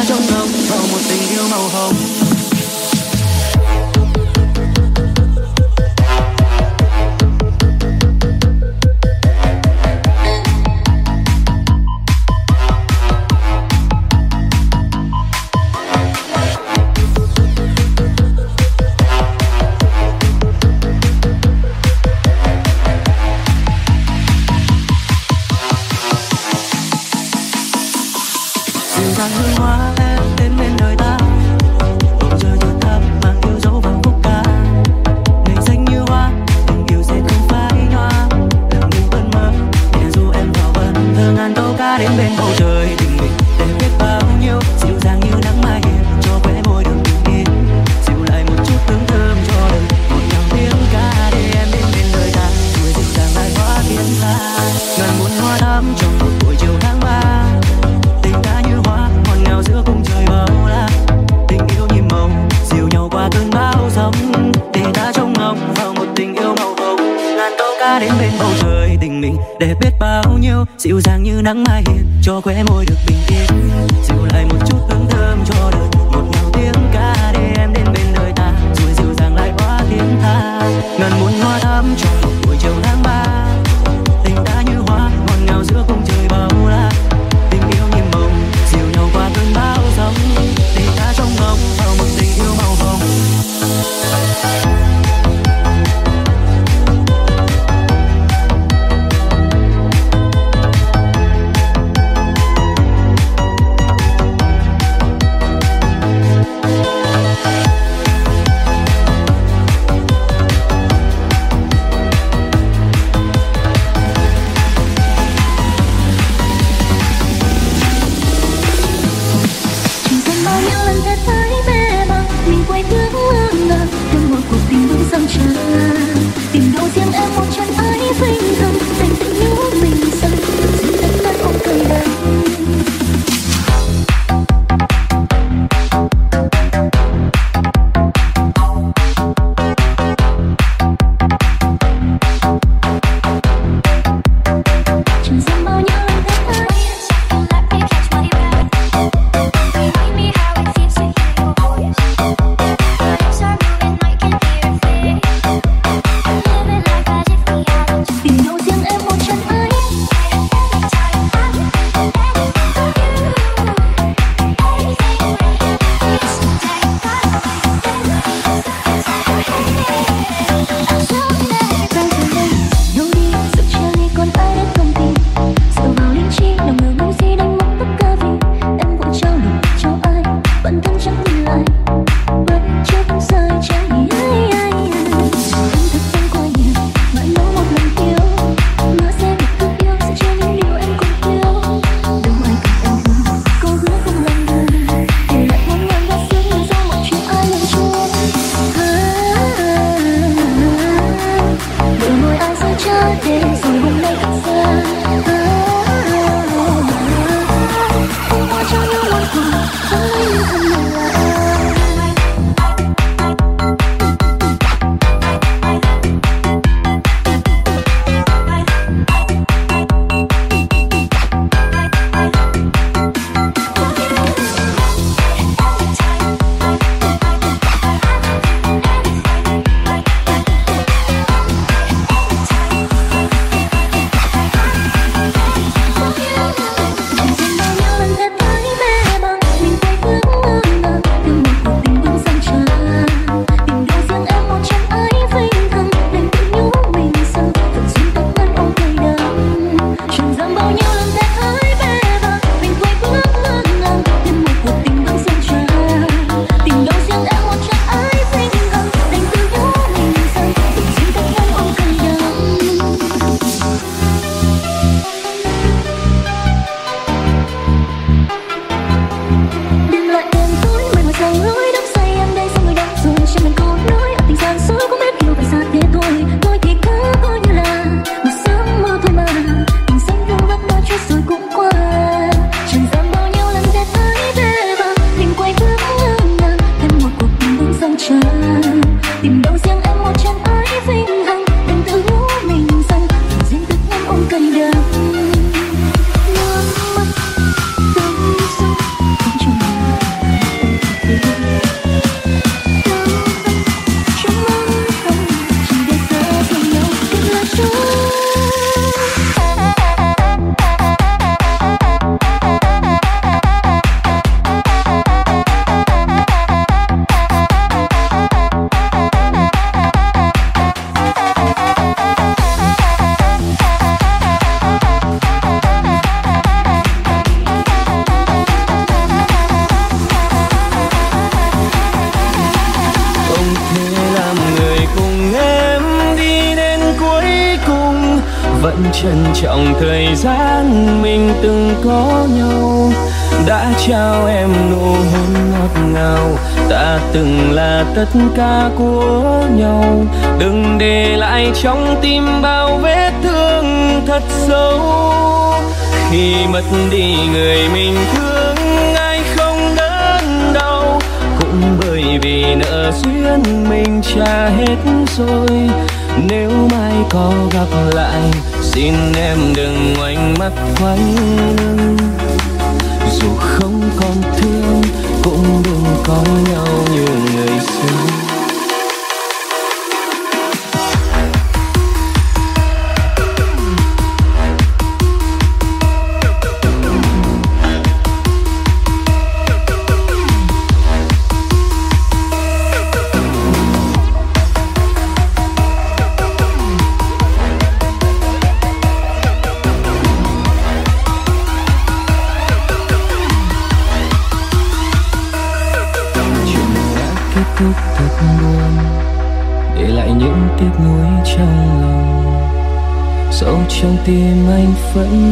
tình ta trông vào một tình yêu màu hồng. có gặp lại. Xin em đừng ngoảnh mắt quay lưng dù không còn thương, cũng đừng có nhau như người xưa. phận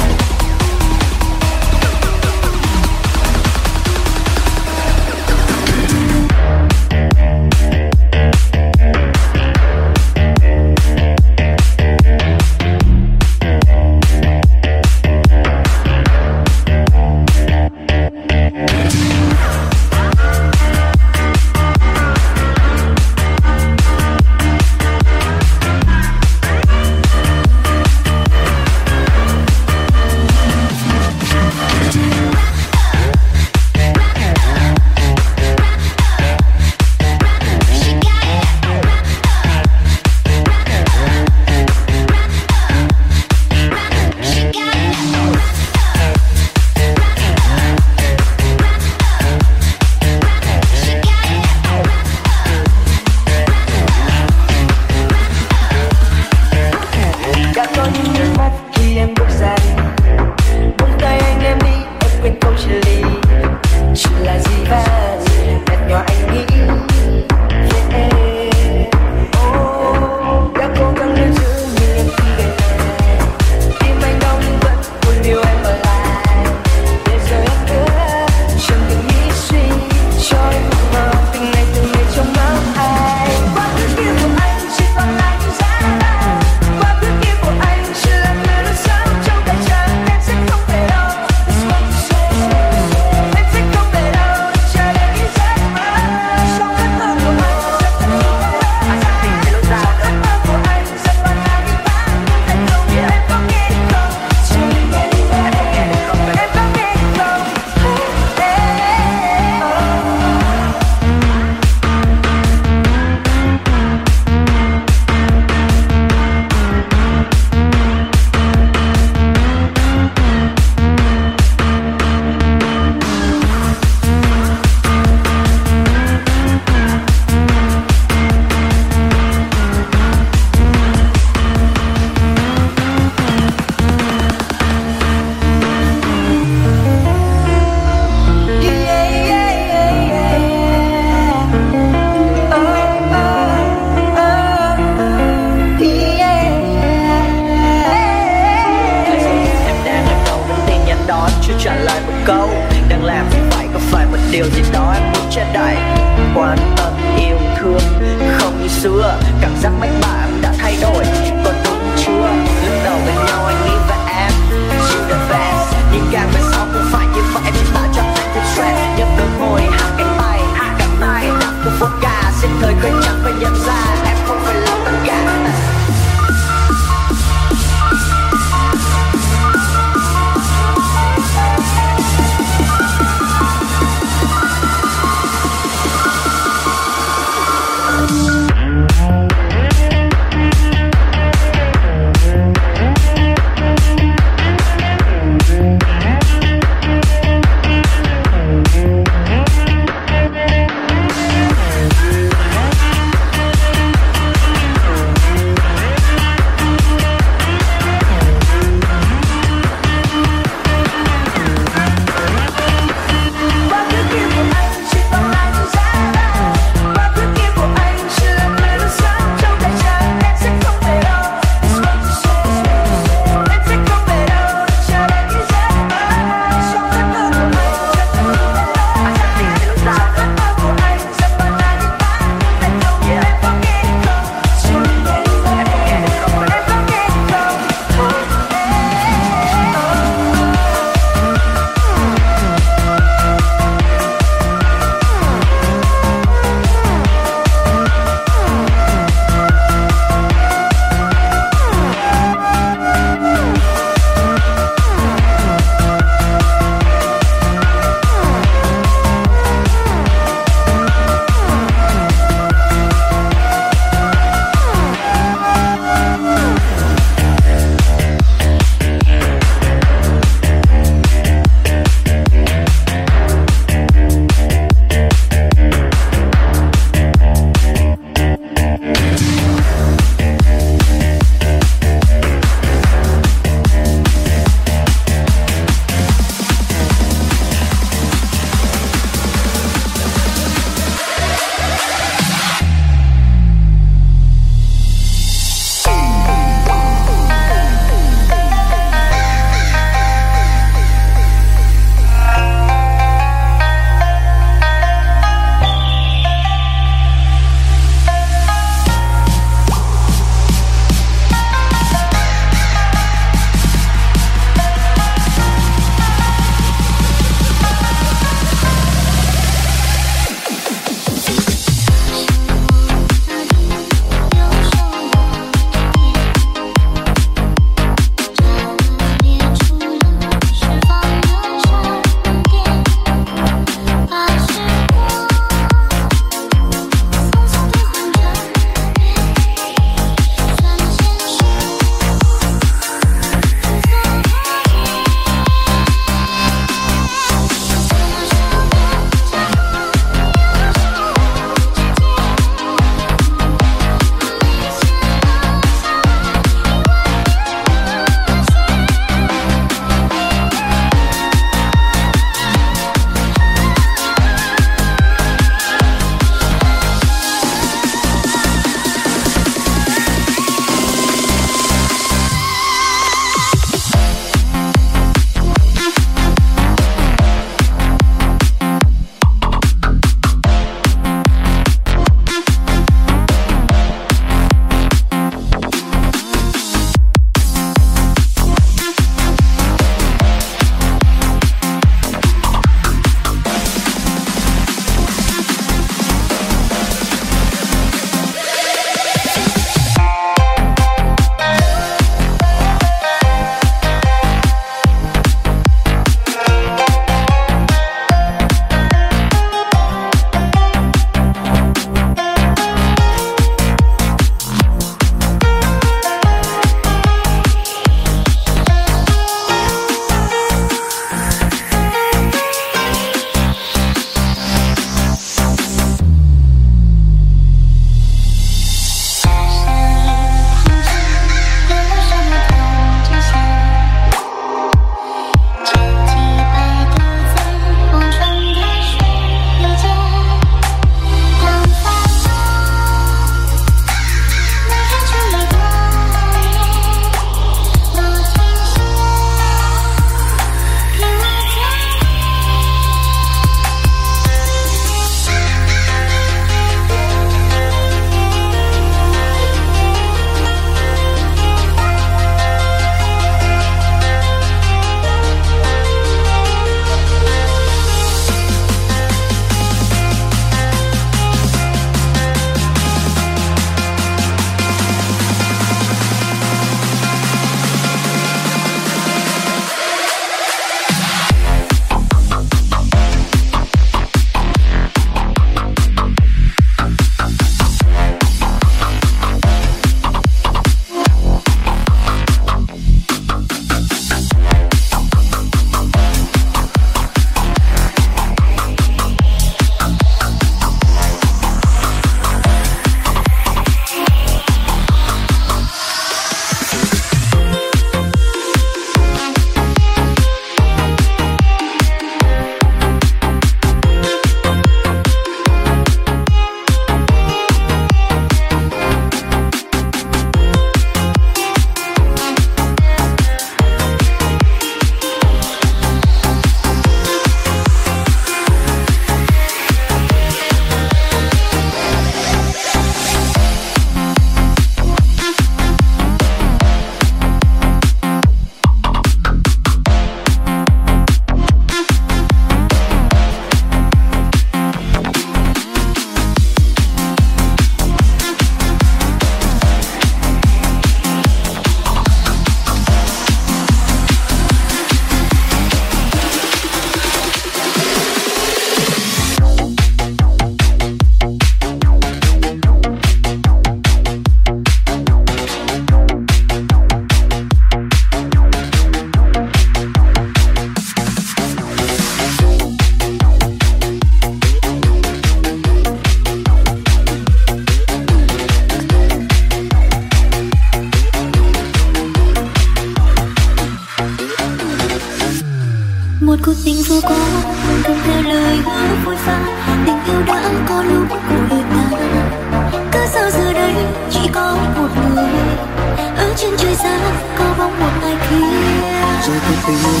rồi tôi tình thôi.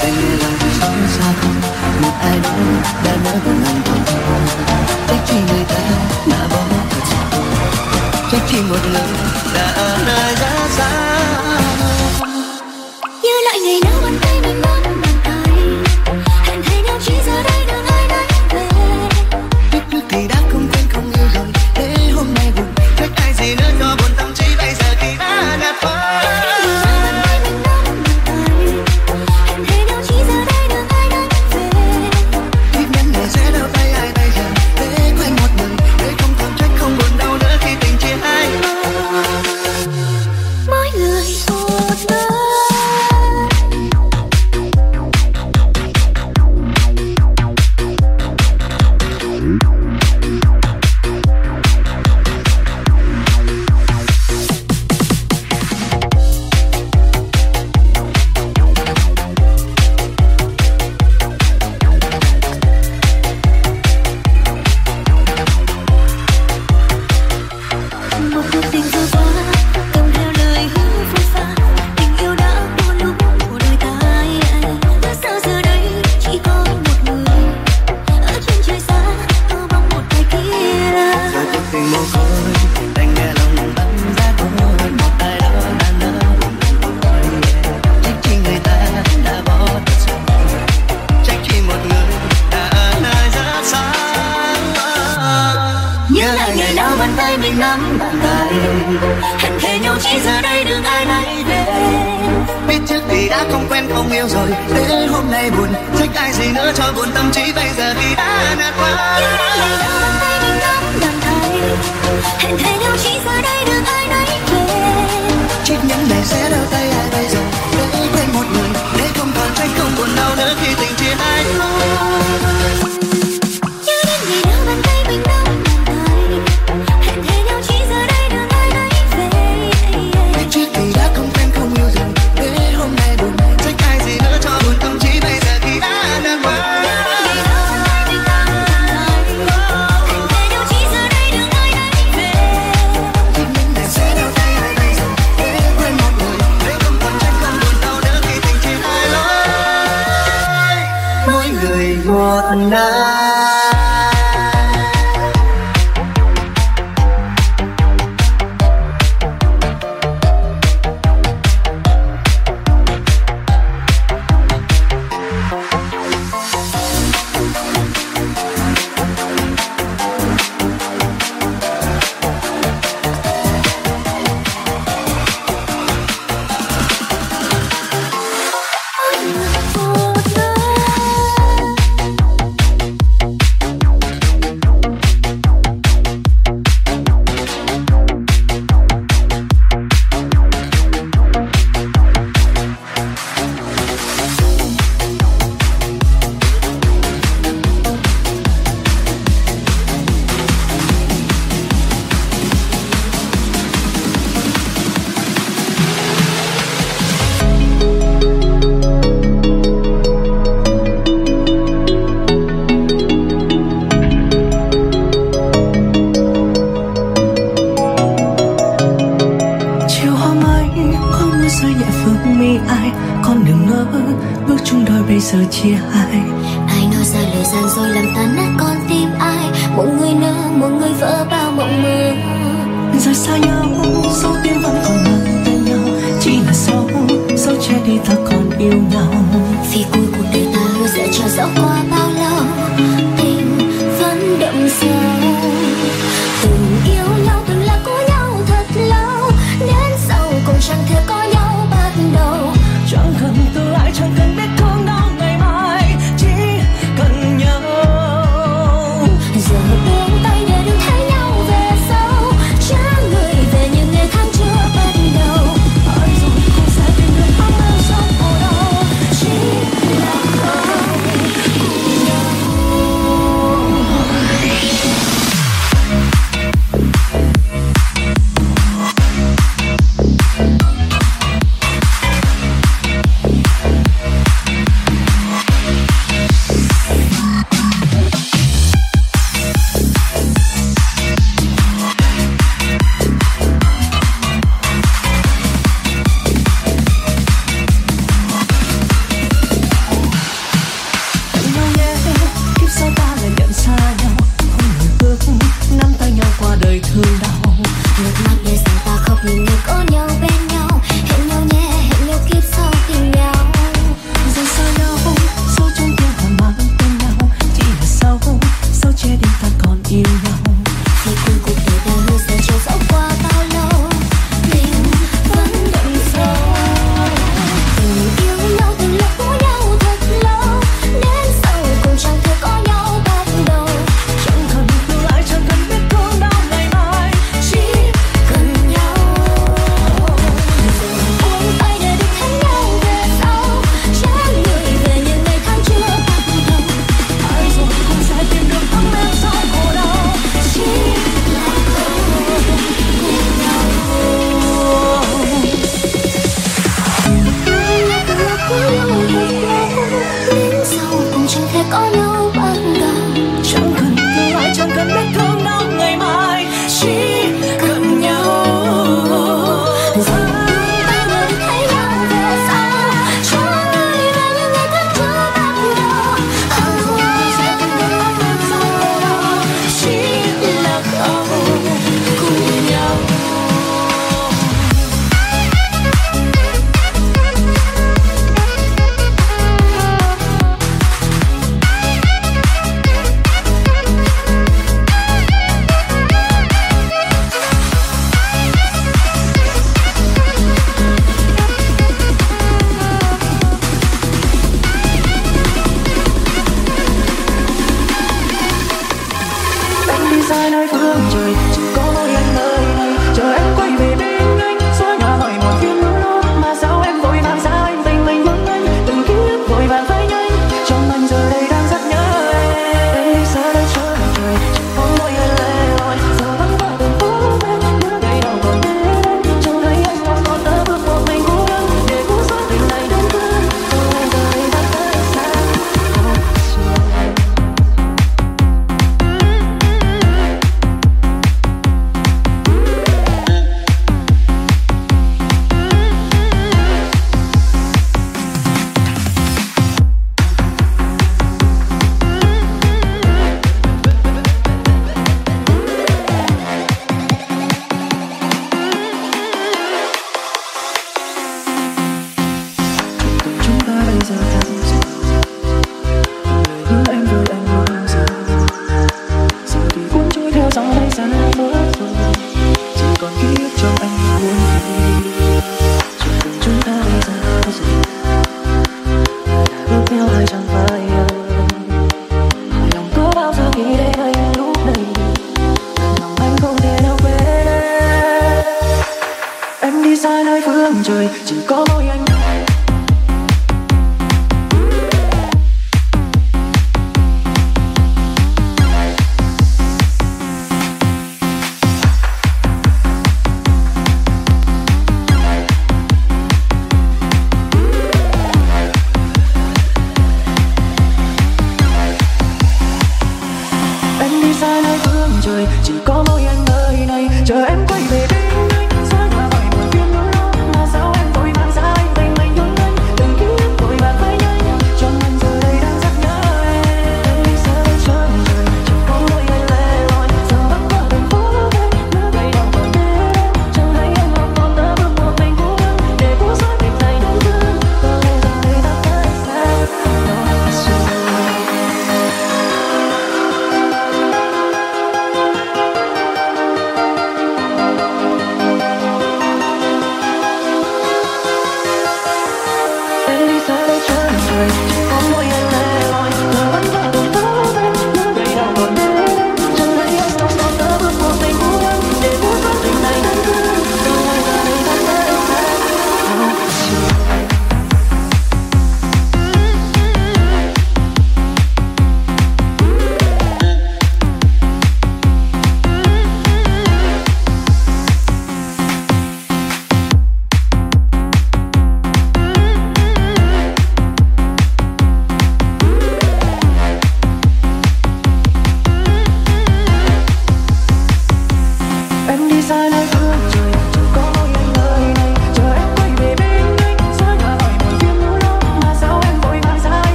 Anh nghe lòng thì sống xa không một ai đó đã nỡ gần anh thôi trách chi người ta đã bỏ thật trách chi một người đã nói ra xa. chết đi ta còn yêu nhau.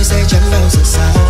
đôi dây trắng nhau rực sao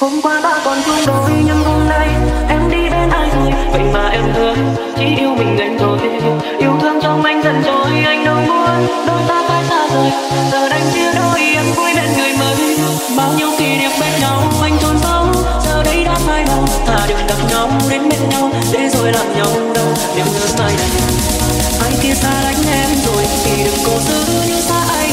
hôm qua đã còn thương đôi nhưng hôm nay. Em đi bên ai rồi vậy mà em thương. Chỉ yêu mình anh thôi. Yêu thương trong anh dần trôi, anh đâu muốn. Đôi ta phải xa rời. Giờ đành chia đôi, em vui bên người mới. Bao nhiêu kỷ niệm bên nhau, anh trốn sâu. Giờ đây đã phai màu, ta đừng gặp nhau, đến bên nhau. Để rồi làm nhau đâu niềm nhớ sai đành ai kia xa lánh em rồi thì đừng cố giữ như xa anh.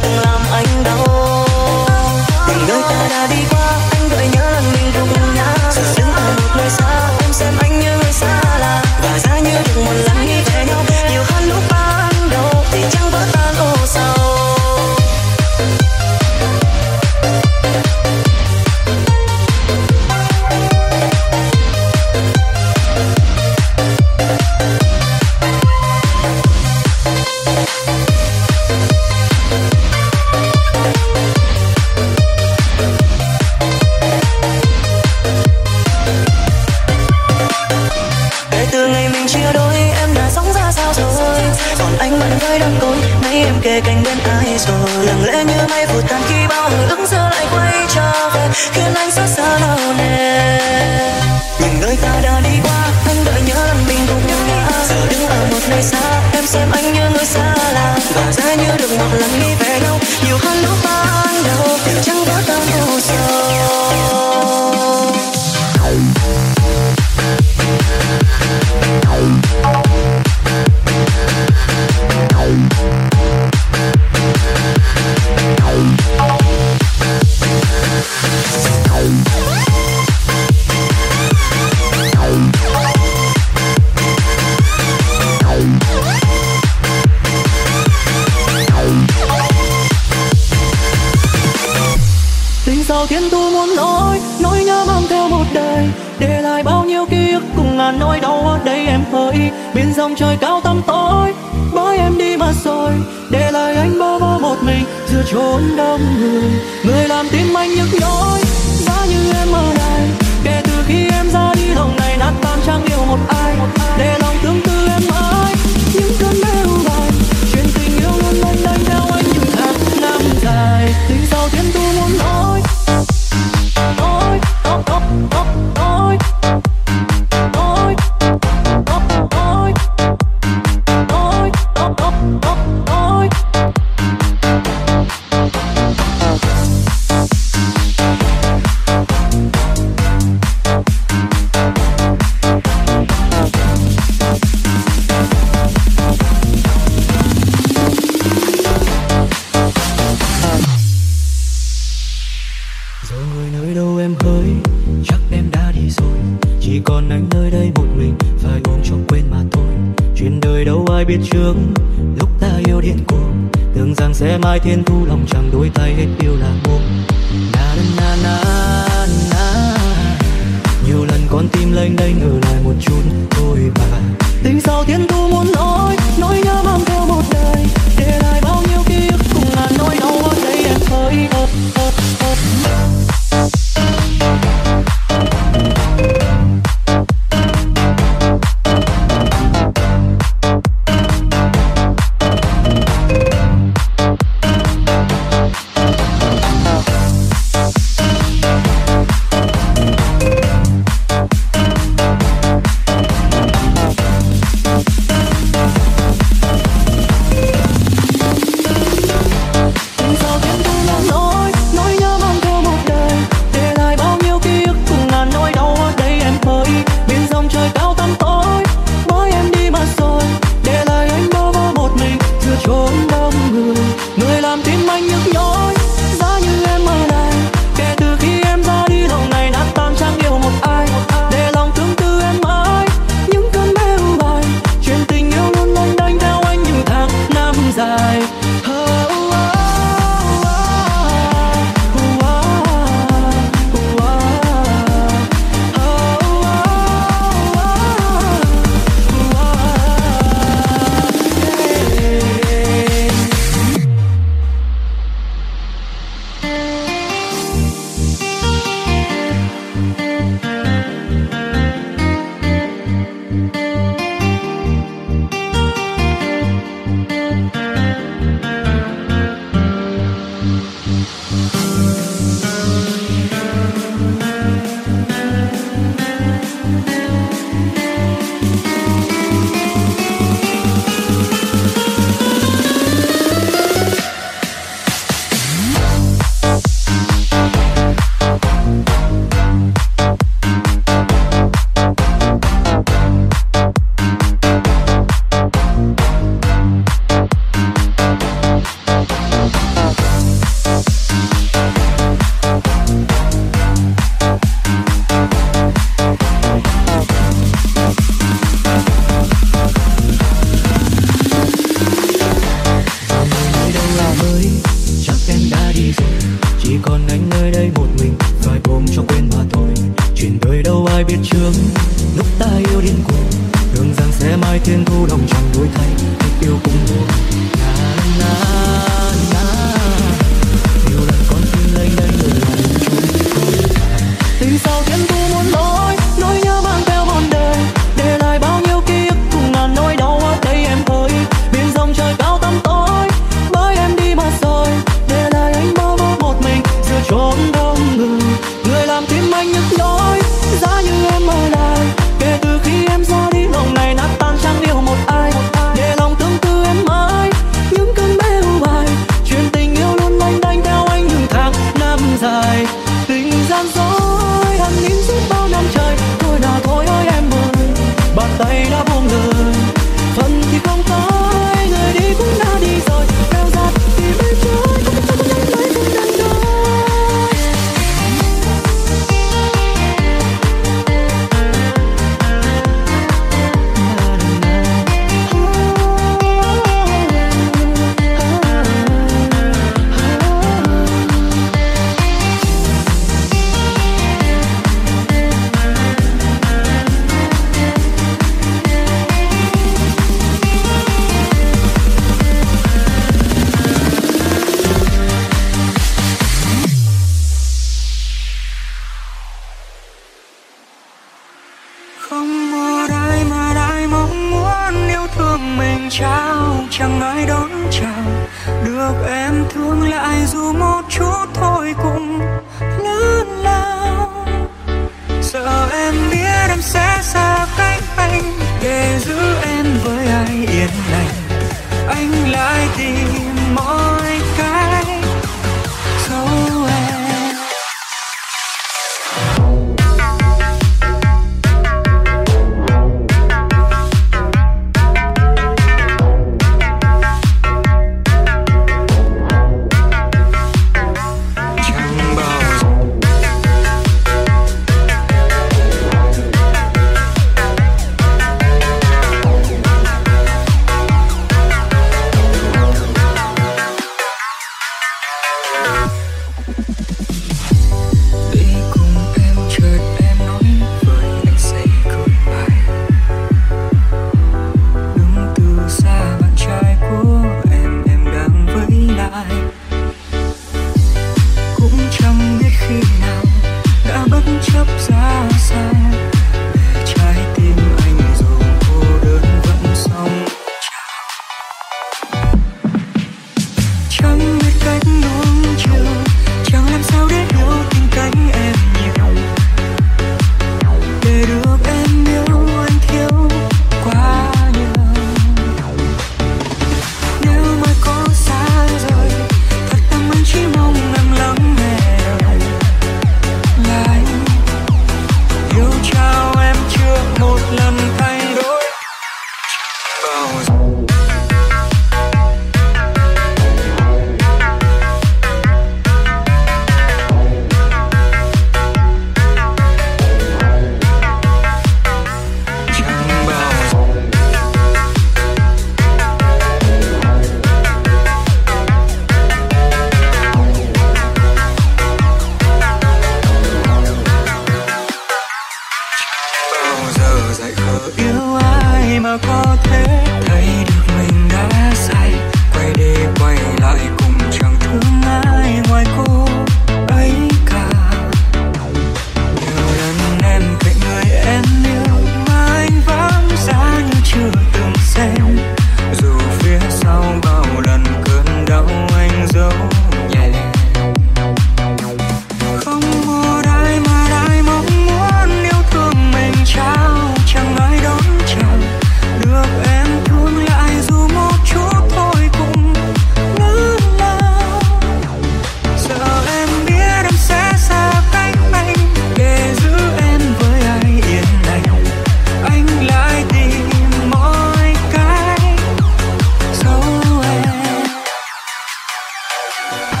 Một